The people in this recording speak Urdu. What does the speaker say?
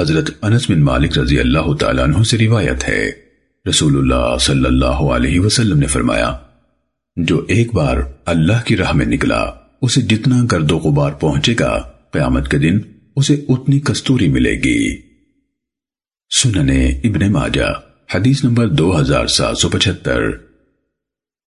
حضرت انس بن مالک رضی اللہ تعالیٰ عنہ سے روایت ہے۔ رسول اللہ صلی اللہ علیہ وسلم نے فرمایا، جو ایک بار اللہ کی راہ میں نکلا، اسے جتنا گرد و غبار پہنچے گا، قیامت کے دن اسے اتنی کستوری ملے گی۔ سننے ابن ماجہ، حدیث نمبر دو ہزار سات سو پچھتر